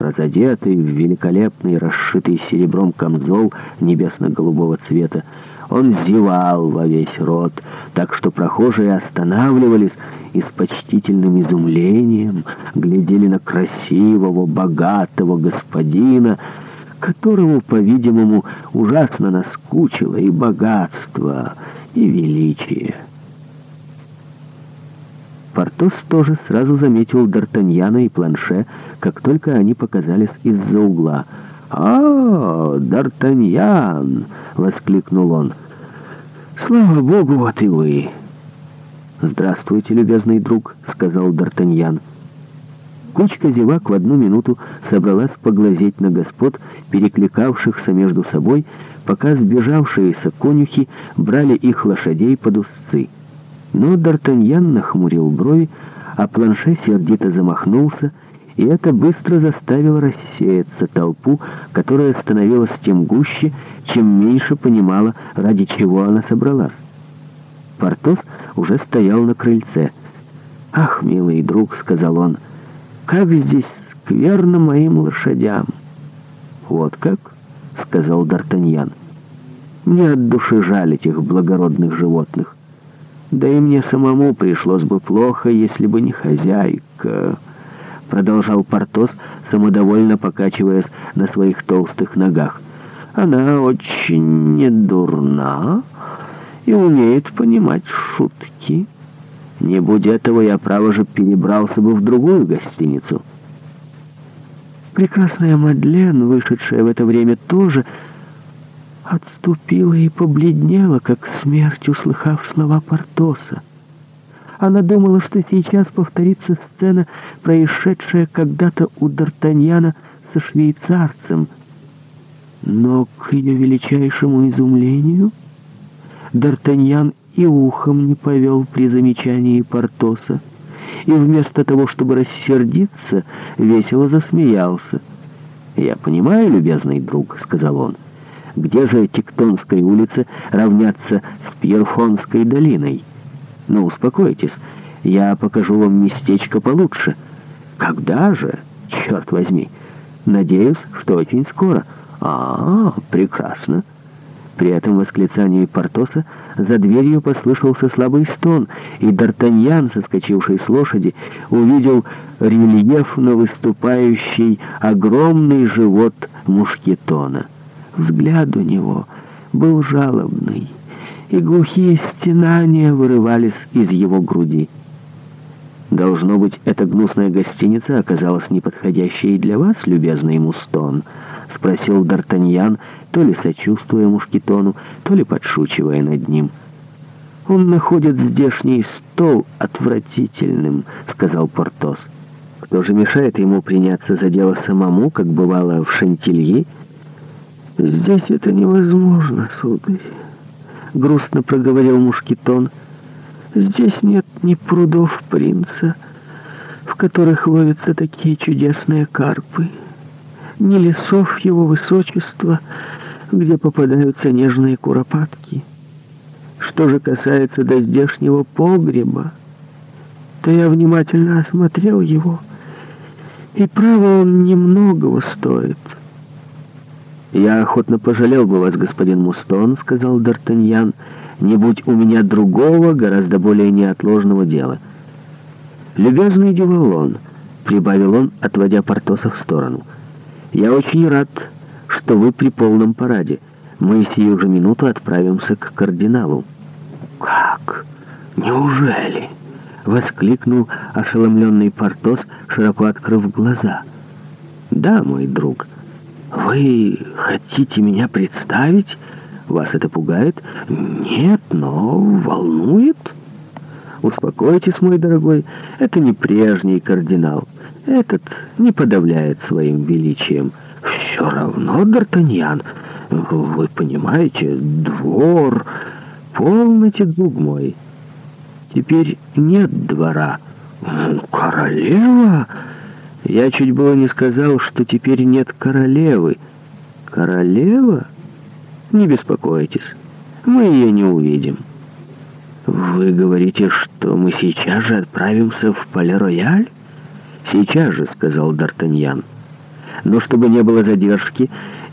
разодетый в великолепный, расшитый серебром камзол небесно-голубого цвета. Он зевал во весь рот, так что прохожие останавливались и с почтительным изумлением глядели на красивого, богатого господина, которому, по-видимому, ужасно наскучило и богатство, и величие. Портос тоже сразу заметил Д'Артаньяна и Планше, как только они показались из-за угла. «А, Д'Артаньян!» — воскликнул он. «Слава богу, вот и вы!» «Здравствуйте, любезный друг», — сказал Д'Артаньян. Кучка зевак в одну минуту собралась поглазеть на господ, перекликавшихся между собой, пока сбежавшиеся конюхи брали их лошадей под узцы. Но Д'Артаньян нахмурил брови, а планше сердито замахнулся, и это быстро заставило рассеяться толпу, которая становилась тем гуще, чем меньше понимала, ради чего она собралась. Портос уже стоял на крыльце. «Ах, милый друг», — сказал он, — «как здесь скверно моим лошадям!» «Вот как?» — сказал Д'Артаньян. «Мне от души жаль этих благородных животных. Да и мне самому пришлось бы плохо, если бы не хозяйка. Продолжал Портос, самодовольно покачиваясь на своих толстых ногах. Она очень недурна и умеет понимать шутки. Не будь этого, я, право же, перебрался бы в другую гостиницу. Прекрасная Мадлен, вышедшая в это время, тоже отступила и побледнела, как смерть, услыхав слова Портоса. Она думала, что сейчас повторится сцена, происшедшая когда-то у Д'Артаньяна со швейцарцем. Но, к ее величайшему изумлению, Д'Артаньян и ухом не повел при замечании Портоса, и вместо того, чтобы рассердиться, весело засмеялся. «Я понимаю, любезный друг», — сказал он, — где же Тектонская улица равняться с Пьерфонской долиной. Но успокойтесь, я покажу вам местечко получше. Когда же? Черт возьми! Надеюсь, что очень скоро. А, -а, -а прекрасно!» При этом восклицании Портоса за дверью послышался слабый стон, и Д'Артаньян, соскочивший с лошади, увидел рельефно выступающий огромный живот мушкетона. Взгляд у него был жалобный, и глухие стенания вырывались из его груди. «Должно быть, эта гнусная гостиница оказалась неподходящей для вас, любезный Мустон?» — спросил Д'Артаньян, то ли сочувствуя Мушкетону, то ли подшучивая над ним. «Он находит здешний стол отвратительным», — сказал Портос. «Кто же мешает ему приняться за дело самому, как бывало в Шантильи?» «Здесь это невозможно, сударь», — грустно проговорил Мушкетон. «Здесь нет ни прудов принца, в которых ловятся такие чудесные карпы, ни лесов его высочества, где попадаются нежные куропатки. Что же касается до здешнего погреба, то я внимательно осмотрел его, и право он немногого стоит». «Я охотно пожалел бы вас, господин Мустон», — сказал Д'Артаньян, — «не будь у меня другого, гораздо более неотложного дела». «Любезный Дювалон», — прибавил он, отводя Портоса в сторону, — «я очень рад, что вы при полном параде. Мы сию же минуту отправимся к кардиналу». «Как? Неужели?» — воскликнул ошеломленный Портос, широко открыв глаза. «Да, мой друг». Вы хотите меня представить? Вас это пугает? Нет, но волнует. Успокойтесь, мой дорогой, это не прежний кардинал. Этот не подавляет своим величием. Все равно, Д'Артаньян, вы понимаете, двор... полный друг мой. Теперь нет двора. Ну, «Королева!» Я чуть было не сказал, что теперь нет королевы. Королева? Не беспокойтесь, мы ее не увидим. Вы говорите, что мы сейчас же отправимся в Пале-Рояль? Сейчас же, сказал Д'Артаньян. Но чтобы не было задержки,